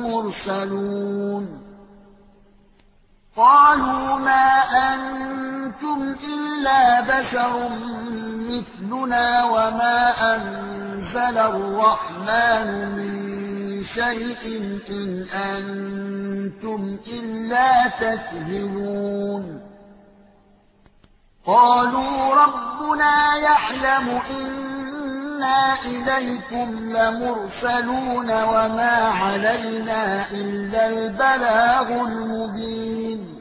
مرسلون قالوا ما أنتم إلا بشر مثلنا وما أنزل الرحمن من شيء إن أنتم إلا تكذبون. قالوا ربنا يعلم إنا إليكم لمرسلون وما علينا إلا البلاغ المبين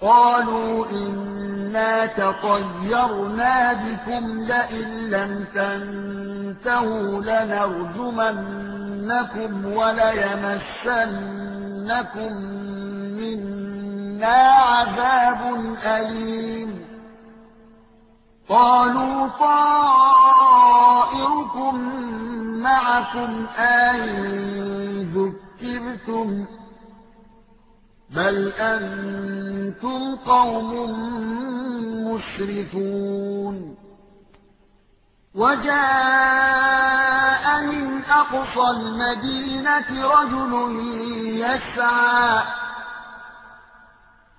قالوا إنا تطيرنا بكم لئن لم تنتهوا لنرجمنكم وليمسنكم منا عذاب أليم قالوا طائركم معكم آن ذكرتم بل أنتم قوم مسرفون وجاء من أقصى المدينة رجل يسعى